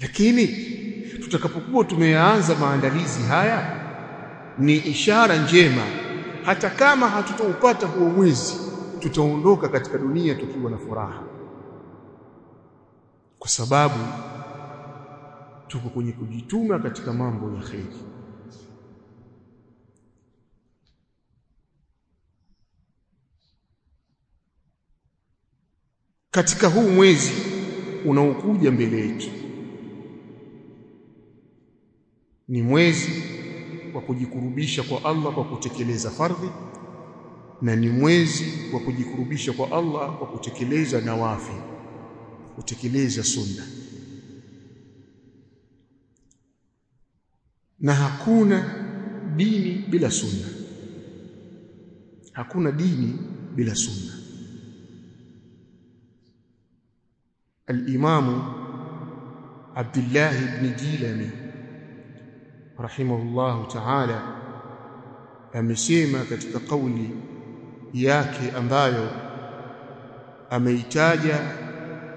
lakini tutakapokuwa tumeanza maandalizi haya ni ishara njema. Hata kama hatutaupata huo mwezi tutaondoka katika dunia tukiwa na furaha. Kwa sababu tuko kwenye kujituma katika mambo ya kheri. Katika huu mwezi unaokuja mbele yetu ni mwezi wa kujikurubisha kwa Allah kwa kutekeleza fardhi na ni mwezi wa kujikurubisha kwa Allah kwa kutekeleza nawafi kutekeleza sunna. Na hakuna dini bila sunna. Hakuna dini bila sunna. Al-imamu Abdullah ibn Jilani rahimahullahu ta'ala amesema katika kauli yake ambayo ameitaja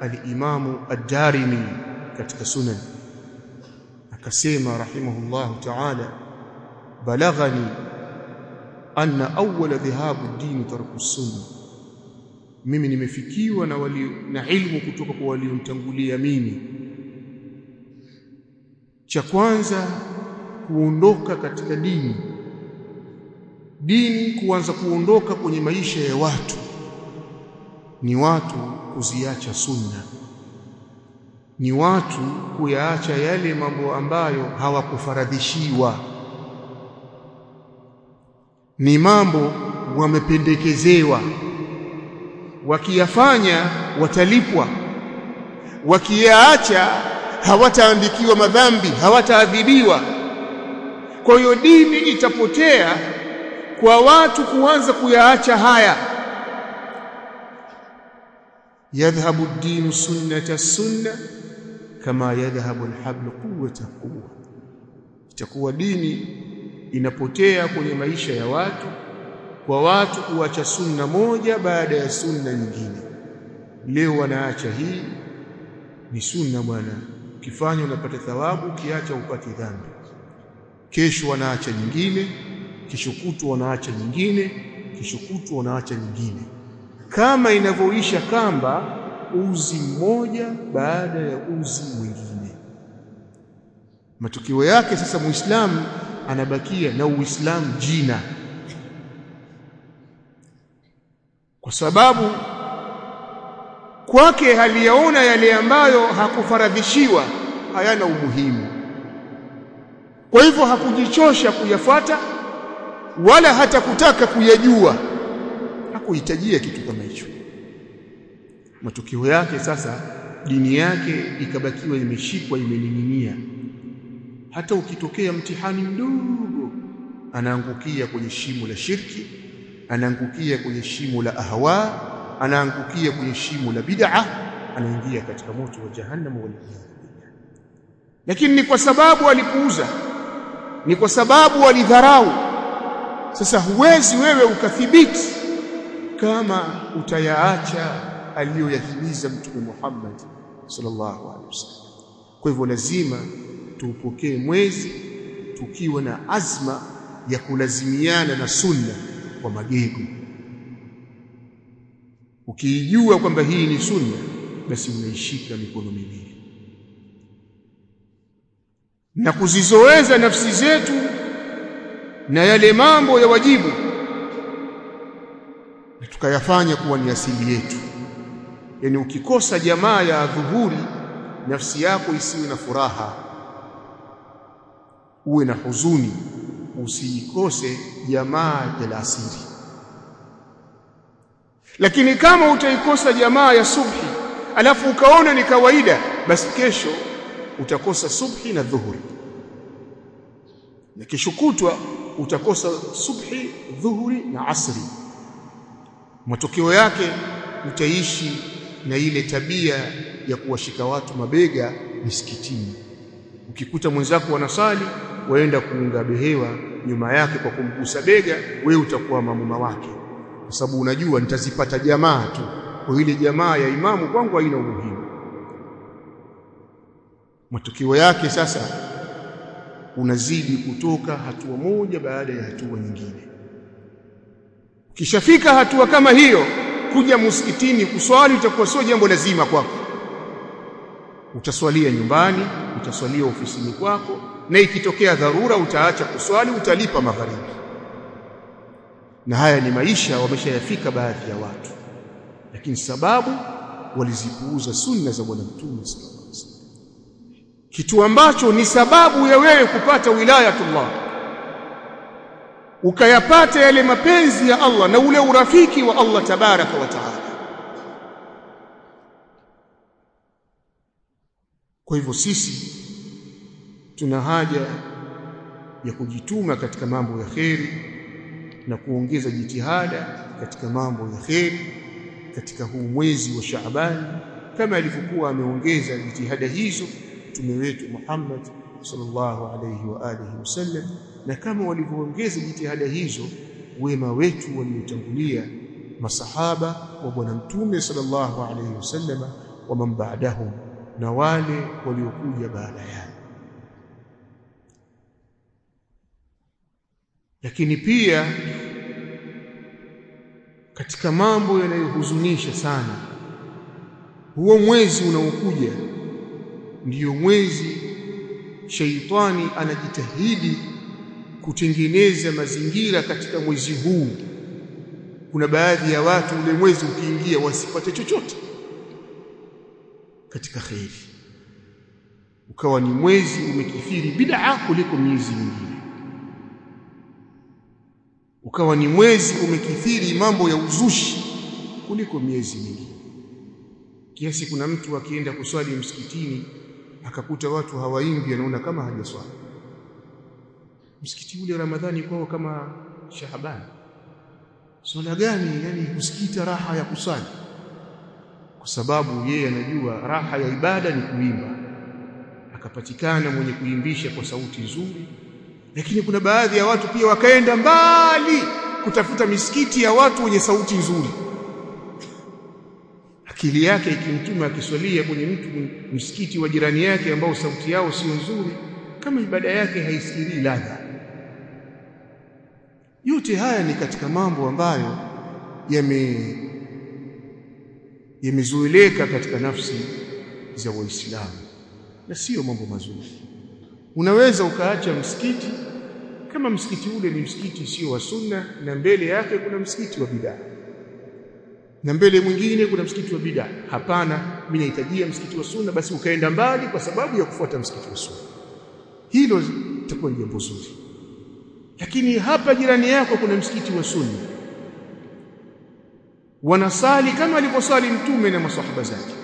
al-Imamu ad-Darimi katika sunan. Akasema rahimahullahu ta'ala balaghani anna awwala dhahabu ad-din tarku sunna mimi nimefikiwa na wali na ilmu kutoka kwa waliomtangulia mimi. Cha kwanza kuondoka katika dini. Dini kuanza kuondoka kwenye maisha ya watu. Ni watu kuziacha sunna. Ni watu kuyaacha yale mambo ambayo hawakufaradhishiwa. Ni mambo wamependekezewa. Wakiyafanya watalipwa. Wakiyaacha hawataandikiwa madhambi hawataadhibiwa kwa hiyo dini itapotea kwa watu kuanza kuyaacha haya. Yadhhabu ad-din sunnata sunna kama yadhhabu al-hablu quwwata quwwa. Itakuwa dini inapotea kwenye maisha ya watu kwa watu kuacha sunna moja baada ya sunna nyingine. Leo wanaacha hii ni sunna bwana. Ukifanya unapata thawabu ukiacha upati dhambi kesho wanaacha nyingine kesho kutwa wanaacha nyingine kesho kutwa wanaacha nyingine. Kama inavyoisha kamba uzi mmoja baada ya uzi mwingine. Matokeo yake sasa muislamu anabakia na uislamu jina. Kwa sababu kwake haliyaona yale ambayo hakufaradhishiwa hayana umuhimu kwa hivyo hakujichosha kuyafuata wala hata kutaka kuyajua. Hakuhitajia kitu kama hicho. Matukio yake sasa dini yake ikabakiwa imeshikwa imening'inia. Hata ukitokea mtihani mdogo anaangukia kwenye shimo la shirki anaangukia kwenye shimo la ahwa anaangukia kwenye shimo la bid'a anaingia katika moto wa jahannam wal lakini ni kwa sababu alipuuza ni kwa sababu walidharau. Sasa huwezi wewe ukathibiti kama utayaacha aliyoyahimiza mtume Muhammad sallallahu alaihi wasallam. Kwa hivyo lazima tuupokee mwezi tukiwa na azma ya kulazimiana na sunna kwa magego ukiijua kwamba hii ni sunna basi unaishika mikono miwili na kuzizoeza nafsi zetu na yale mambo ya wajibu na tukayafanya kuwa ni asili yetu. Yani ukikosa jamaa ya dhuhuri nafsi yako isiwe na furaha uwe na huzuni usiikose jamaa ya alasiri lakini kama utaikosa jamaa ya subhi alafu ukaona ni kawaida basi kesho utakosa subhi na dhuhuri. Na kesho kutwa utakosa subhi dhuhuri na asri. Matokeo yake utaishi na ile tabia ya kuwashika watu mabega misikitini. Ukikuta mwenzako wanasali waenda kuunga behewa nyuma yake kwa kumgusa bega wewe utakuwa mamuma wake. Kwa sababu unajua nitazipata jamaa tu. Kwa ile jamaa ya imamu kwangu haina umuhimu matokeo yake sasa unazidi kutoka hatua moja baada ya hatua nyingine. Kishafika hatua kama hiyo kuja msikitini kuswali itakuwa sio jambo lazima kwako. Utaswalia nyumbani utaswalia ofisini kwako na ikitokea dharura utaacha kuswali utalipa magharibi. Na haya ni maisha wameshayafika baadhi ya watu. Lakini sababu walizipuuza sunna za bwana mtume sallallahu kitu ambacho ni sababu ya wewe kupata wilayatullah ukayapata yale mapenzi ya Allah na ule urafiki wa Allah tabaraka wa taala. Kwa hivyo sisi tuna haja ya kujituma katika mambo ya kheri na kuongeza jitihada katika mambo ya kheri katika huu mwezi wa Shaaban kama alivyokuwa ameongeza jitihada hizo mtume wetu Muhammad sallallahu alayhi wa alihi wasallam na kama walivyoongeza jitihada hizo wema wetu waliotangulia masahaba wa bwana mtume sallallahu alayhi wasallam wa man ba'dahum na wale waliokuja baada yao. Lakini pia katika mambo yanayohuzunisha sana huo mwezi unaokuja ndiyo mwezi sheitani anajitahidi kutengeneza mazingira katika mwezi huu. Kuna baadhi ya watu ule mwezi ukiingia wasipate chochote katika khairi ukawa ni mwezi umekithiri bid'a kuliko miezi mingine. Ukawa ni mwezi umekithiri mambo ya uzushi kuliko miezi mingine. Kiasi kuna mtu akienda kuswali msikitini akakuta watu hawaimbi anaona kama hajaswali. Msikiti ule ramadhani kwao kama shahabani. Swala gani? Yani kusikita raha ya kusali. Kwa sababu yeye anajua raha ya ibada ni kuimba. Akapatikana mwenye kuimbisha kwa sauti nzuri. Lakini kuna baadhi ya watu pia wakaenda mbali kutafuta misikiti ya watu wenye sauti nzuri akili yake ikimtuma akiswalia kwenye mtu msikiti wa jirani yake ambao sauti yao sio nzuri kama ibada yake haisikilii ladha. Yote haya ni katika mambo ambayo yame yamezoeleka katika nafsi za waislamu. Na sio mambo mazuri. Unaweza ukaacha msikiti kama msikiti ule ni msikiti sio wa sunna na mbele yake kuna msikiti wa bid'a na mbele mwingine kuna msikiti wa bid'a. Hapana mimi nahitajia msikiti wa sunna basi ukaenda mbali kwa sababu ya kufuata msikiti wa sunna. Hilo litakuwa jambo zuri. Lakini hapa jirani yako kuna msikiti wa sunna. Wanasali kama alivyosali mtume na masahaba zake.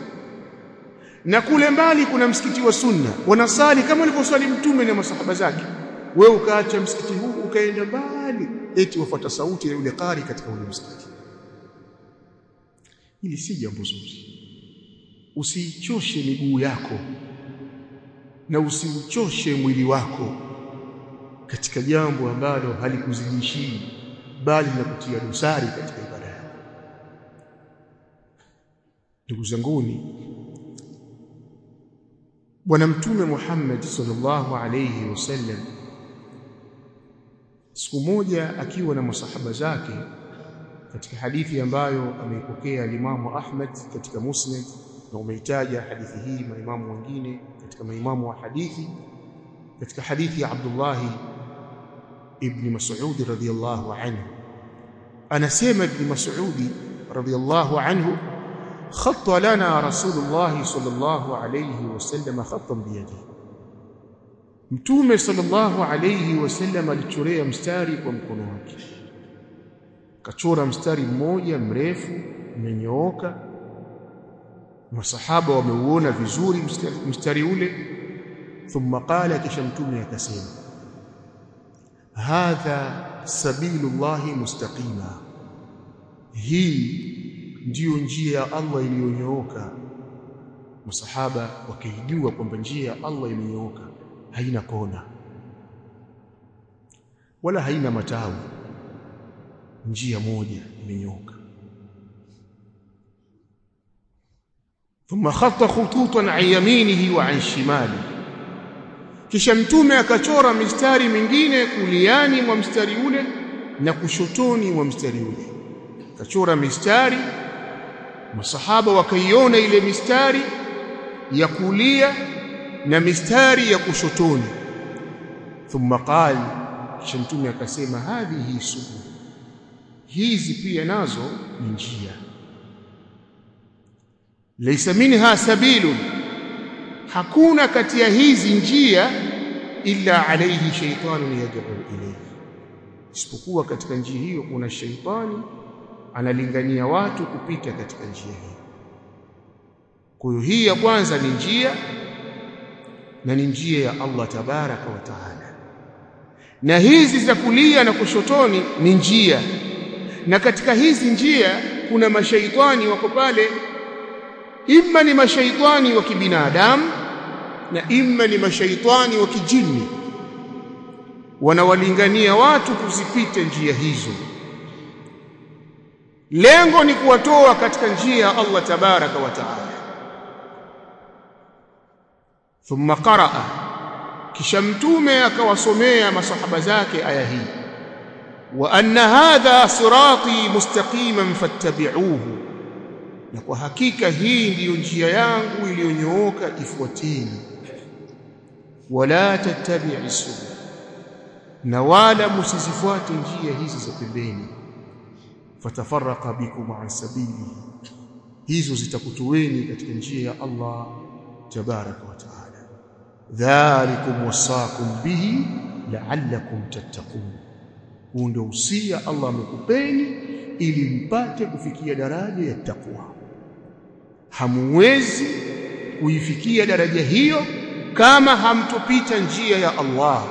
Na kule mbali kuna msikiti wa sunna. Wanasali kama alivyosali mtume na masahaba zake. Wewe ukaacha msikiti huu ukaenda mbali. Eti wafuata sauti ya yule qari katika ule msikiti hili si jambo zuri. Usiichoshe miguu yako na usiuchoshe mwili wako katika jambo ambalo halikuzidishii bali na kutia dosari katika ibada yako. Ndugu zanguni bwana mtume Muhammad sallallahu alayhi wasallam siku moja akiwa na masahaba zake katika hadithi ambayo ameipokea Imamu Ahmad katika Musnad na umeitaja hadithi hii maimamu wengine katika maimamu wa hadithi katika hadithi ya Abdullah ibn Mas'ud radhiyallahu anhu anasema ibn Mas'ud radhiyallahu anhu خط لنا رسول الله صلى الله عليه وسلم خطا بيده sallallahu alayhi wasallam alichorea mstari kwa mkono wake kachora mstari mmoja mrefu umenyooka. Masahaba wameuona vizuri mstari, mstari ule. Thumma qala kisha mtume akasema hadha sabilullahi mustaqima. Hii ndiyo njia ya Allah iliyonyooka. Masahaba wakaijua kwamba njia ya Allah imenyooka haina kona wala haina matawi njia moja imenyooka thumma khatta khututan an yaminihi wa an shimali. Kisha mtume akachora mistari mingine kuliani mwa mstari ule na kushotoni mwa mstari ule. Akachora mistari masahaba wakaiona ile mistari ya kulia na mistari ya kushotoni. Thumma qala kisha mtume akasema hadhihi subul hizi pia nazo ni njia. Laysa minha sabilun hakuna kati ya hizi njia illa alayhi shaytanun yad'u ilayhi. Isipokuwa katika njia hiyo kuna shaitani analingania watu kupita katika njia hiyo. Kwa hii ya kwanza ni njia na ni njia ya Allah tabaraka wa taala. Na hizi za kulia na kushotoni ni njia na katika hizi njia kuna mashaitani wako pale. Imma ni mashaitani wa kibinadamu na imma ni mashaitani wa kijini wanawalingania watu kuzipita njia hizo. Lengo ni kuwatoa katika njia ya Allah tabaraka wa taala. Thumma qaraa. Kisha mtume akawasomea masahaba zake aya hii anna hadha sirati mustaqiman fattabi'uhu na kwa hakika hii ndiyo njia yangu iliyonyooka ifuatini wala tattabi'i subul na wala msizifuate njia hizi za pembeni fatafarraqa bikum an sabili hizo zitakutoweni katika njia ya Allah tabaraka wa taala dhalikum wasaakum bihi la'allakum tattaqun huu ndio usia Allah amekupeni ili mpate kufikia daraja ya takwa hamuwezi kuifikia daraja hiyo kama hamtopita njia ya Allah.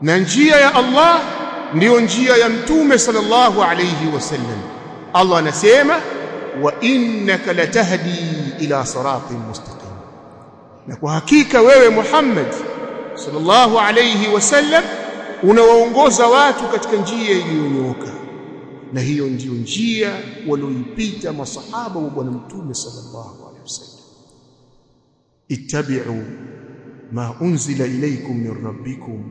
Na njia ya Allah ndiyo njia ya mtume sallallahu alayhi wasallam. Allah anasema wa innaka latahdi ila siratin mustaqim. Na kwa hakika wewe Muhammad sallallahu alayhi wasallam unawaongoza watu katika njia iliyonyooka. Na hiyo ndiyo njia walioipita masahaba wa bwana mtume sallallahu alaihi wasallam. Ittabi'u ma unzila ilaykum min rabbikum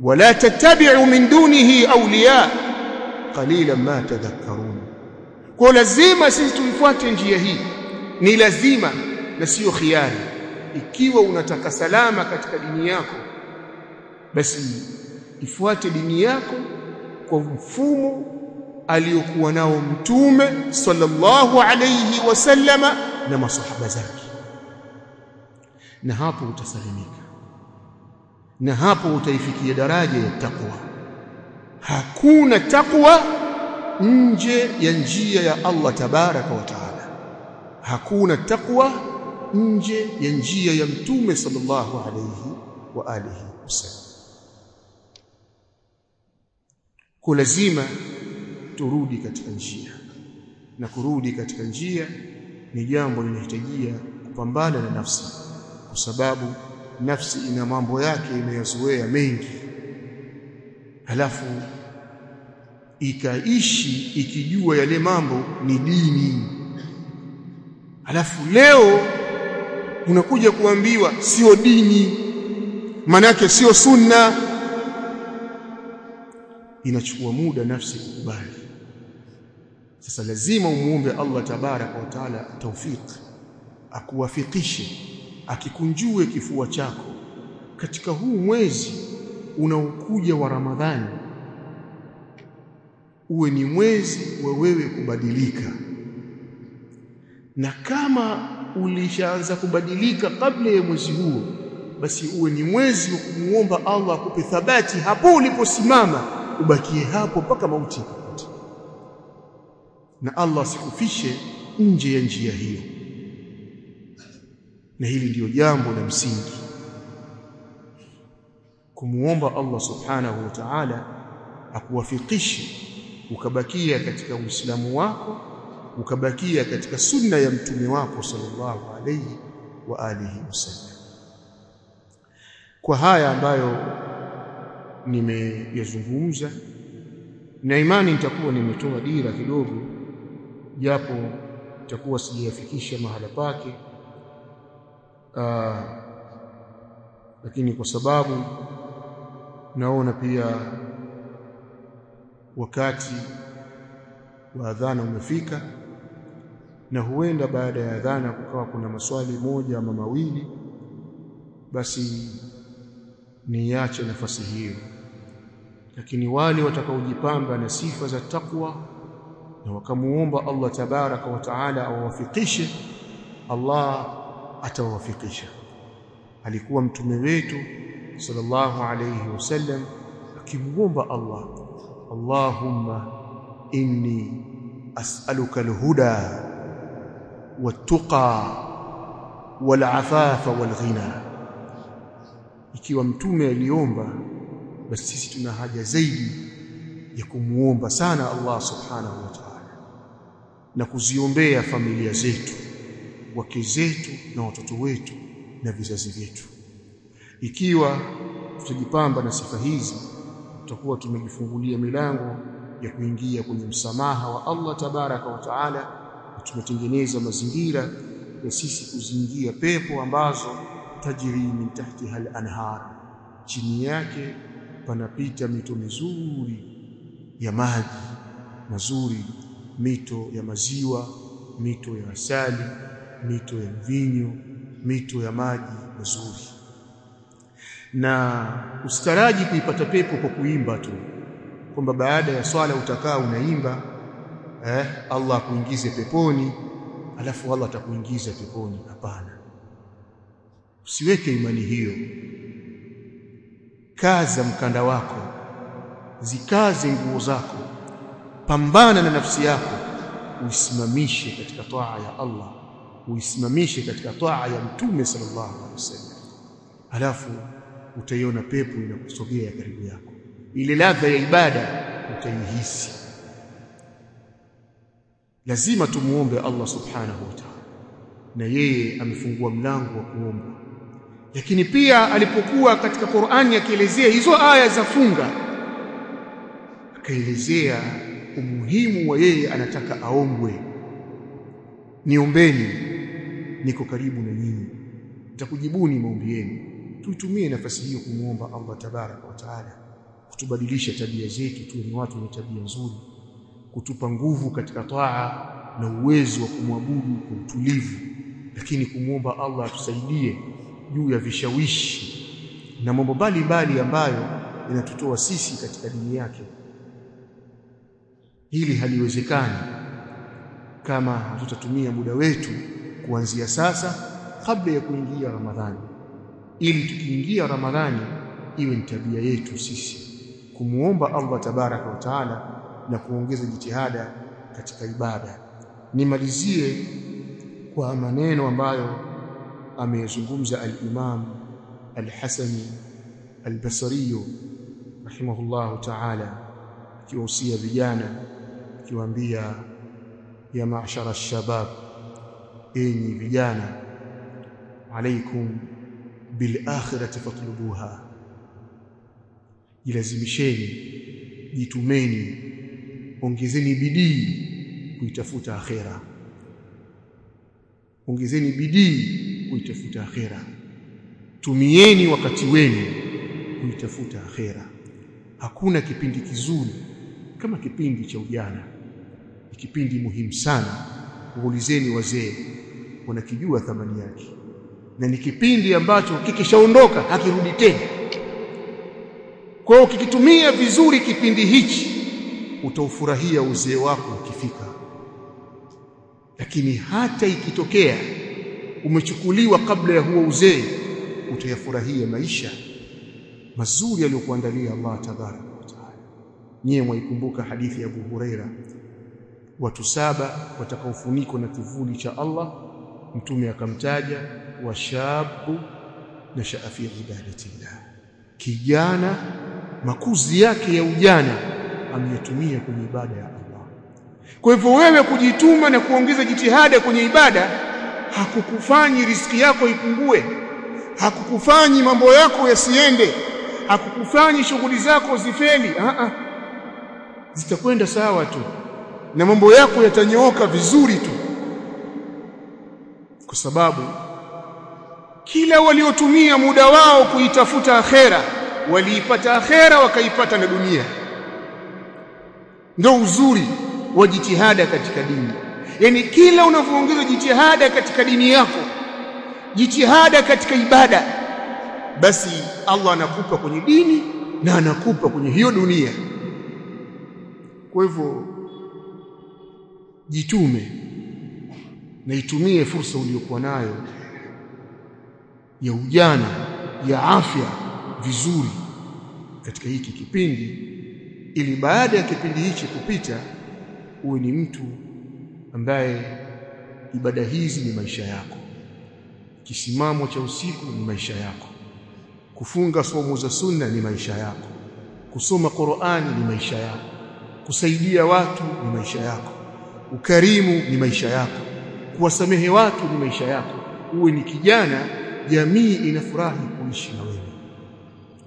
wala tattabi'u min dunihi awliya qalilan ma tadhakkarun. Kwa lazima sisi tuifuate njia hii. Ni lazima na sio khiari. Ikiwa unataka salama katika dini yako basi ifuate dini yako kwa mfumo aliyokuwa nao mtume sallallahu alayhi wasallama na masahaba zake. Na hapo utasalimika. Na hapo utaifikia daraja ya takwa hakuna takwa nje ya njia ya Allah tabaraka wa taala. Hakuna takwa nje ya njia ya mtume sallallahu alayhi wa alihi wasallam kwa lazima turudi katika njia. Na kurudi katika njia ni jambo linahitajia kupambana na nafsi. Kwa sababu nafsi ina mambo yake imeyazoea mengi. Halafu ikaishi ikijua yale mambo ni dini. Halafu leo unakuja kuambiwa sio dini. Manake sio sunna inachukua muda nafsi kukubali. Sasa lazima umuombe Allah tabaraka wa taala tawfik akuwafikishe akikunjue kifua chako. Katika huu mwezi unaokuja wa Ramadhani uwe ni mwezi wa wewe kubadilika. Na kama ulishaanza kubadilika kabla ya mwezi huo basi uwe ni mwezi wa kumuomba Allah akupe thabati hapo uliposimama ubakie hapo mpaka mauti ikupate, na Allah sikufishe nje ya njia hiyo. Na hili ndiyo jambo la msingi. Kumuomba Allah subhanahu wa ta'ala akuwafikishe ukabakia katika uislamu wako ukabakia katika sunna ya mtume wako sallallahu alayhi wa alihi wasallam. Kwa haya ambayo nimeyazungumza na imani nitakuwa nimetoa dira kidogo japo nitakuwa sijafikisha mahala pake. Aa, lakini kwa sababu naona pia wakati wa adhana umefika na huenda baada ya adhana kukawa kuna maswali moja ama mawili basi niache nafasi hiyo lakini wale watakaojipamba na sifa za takwa na wakamuomba Allah tabaraka wa taala awafikishe Allah atawafikisha alikuwa mtume wetu sallallahu alayhi wasallam akimuomba Allah Allahumma inni as'aluka alhuda wattaqa walafafa walghina. Ikiwa mtume aliomba basi sisi tuna haja zaidi ya kumuomba sana Allah subhanahu wa ta'ala na kuziombea familia zetu wake zetu na watoto wetu na vizazi vyetu. Ikiwa tutajipamba na sifa hizi tutakuwa tumejifungulia milango ya kuingia kwenye msamaha wa Allah tabaraka wa taala tumetengeneza mazingira ya sisi kuzingia pepo ambazo tajiri min tahtiha al-anhar chini yake panapita mito mizuri ya maji mazuri mito ya maziwa mito ya asali mito ya mvinyo mito ya maji mazuri. Na ustaraji kuipata pepo kwa kuimba tu kwamba baada ya swala utakaa unaimba eh Allah akuingize peponi alafu Allah atakuingiza peponi. Hapana. Usiweke imani hiyo kaza mkanda wako zikaze nguo zako pambana na nafsi yako uisimamishe katika taa ya Allah uisimamishe katika taa ya mtume sallallahu alaihi wasallam. Alafu utaiona pepo inakusogea ya karibu yako. Ile ladha ya ibada utaihisi. Lazima tumuombe Allah subhanahu wa ta'ala. Na yeye amefungua mlango wa kuomba lakini pia alipokuwa katika Qur'ani akielezea hizo aya za funga akaelezea umuhimu wa yeye anataka aombwe. Niombeni niko karibu na nyinyi. Nitakujibuni maombi yenu. Tuitumie nafasi hiyo kumuomba Allah tabaraka wa taala kutubadilisha tabia zetu tuwe ni watu wenye tabia nzuri kutupa nguvu katika taa na uwezo wa kumwabudu kwa utulivu. Lakini kumwomba Allah atusaidie juu ya vishawishi na mambo mbalimbali ambayo inatutoa sisi katika dini yake. Hili haliwezekani kama hatutatumia muda wetu kuanzia sasa kabla ya kuingia Ramadhani. Ili tukiingia Ramadhani iwe ni tabia yetu sisi kumuomba Allah tabaraka wa taala na kuongeza jitihada katika ibada. Nimalizie kwa maneno ambayo ameyazungumza al-Imam al-Hasani al-Basri rahimahullahu ta'ala akiwahusia vijana akiwaambia ya ma'shara ash-shabab enyi vijana alaikum bil akhirati fatlubuha jilazimisheni jitumeni ongezeni bidii kuitafuta akhera ongezeni bidii kuitafuta akhera. Tumieni wakati wenu kuitafuta akhera. Hakuna kipindi kizuri kama kipindi cha ujana. Ni kipindi muhimu sana kuulizeni wazee wanakijua thamani yake. Na ni kipindi ambacho kikishaondoka hakirudi tena. Kwa hiyo ukikitumia vizuri kipindi hichi utaufurahia uzee wako ukifika. Lakini hata ikitokea umechukuliwa kabla ya huo uzee utayafurahia maisha mazuri aliyokuandalia Allah tabaraka wa taala. Nyewe mwaikumbuka hadithi ya Abu Huraira watu saba watakaofunikwa na kivuli cha Allah mtume akamtaja washabu na shaafi ibadatillah. Kijana makuzi yake ya ujana ameyatumia kwenye ibada ya Allah. Kwa hivyo wewe kujituma na kuongeza jitihada kwenye ibada hakukufanyi riski yako ipungue. Hakukufanyi mambo yako yasiende. Hakukufanyi shughuli zako zifeli. A a zitakwenda sawa tu. Na mambo yako yatanyooka vizuri tu. Kwa sababu kila waliotumia muda wao kuitafuta akhera waliipata akhera wakaipata na dunia. Ndio uzuri wa jitihada katika dini yani kila unavyoongeza jitihada katika dini yako jitihada katika ibada basi Allah anakupa kwenye dini na anakupa kwenye hiyo dunia. Kwa hivyo jitume na itumie fursa uliyokuwa nayo ya ujana ya afya vizuri katika hiki kipindi ili baada ya kipindi hichi kupita uwe ni mtu ambaye ibada hizi ni maisha yako. Kisimamo cha usiku ni maisha yako. Kufunga somo za sunna ni maisha yako. Kusoma Qur'ani ni maisha yako. Kusaidia watu ni maisha yako. Ukarimu ni maisha yako. Kuwasamehe watu ni maisha yako. Uwe ni kijana jamii inafurahi kuishi na wewe.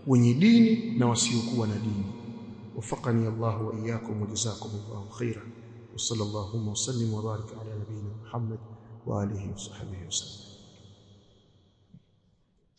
Wenye dini na wasiokuwa na dini. Wafaqani Allahu wa iyyakum wa jazakumullahu khairan. وصلى اللهم وسلم وبارك على نبينا محمد وآله وصحبه وسلم.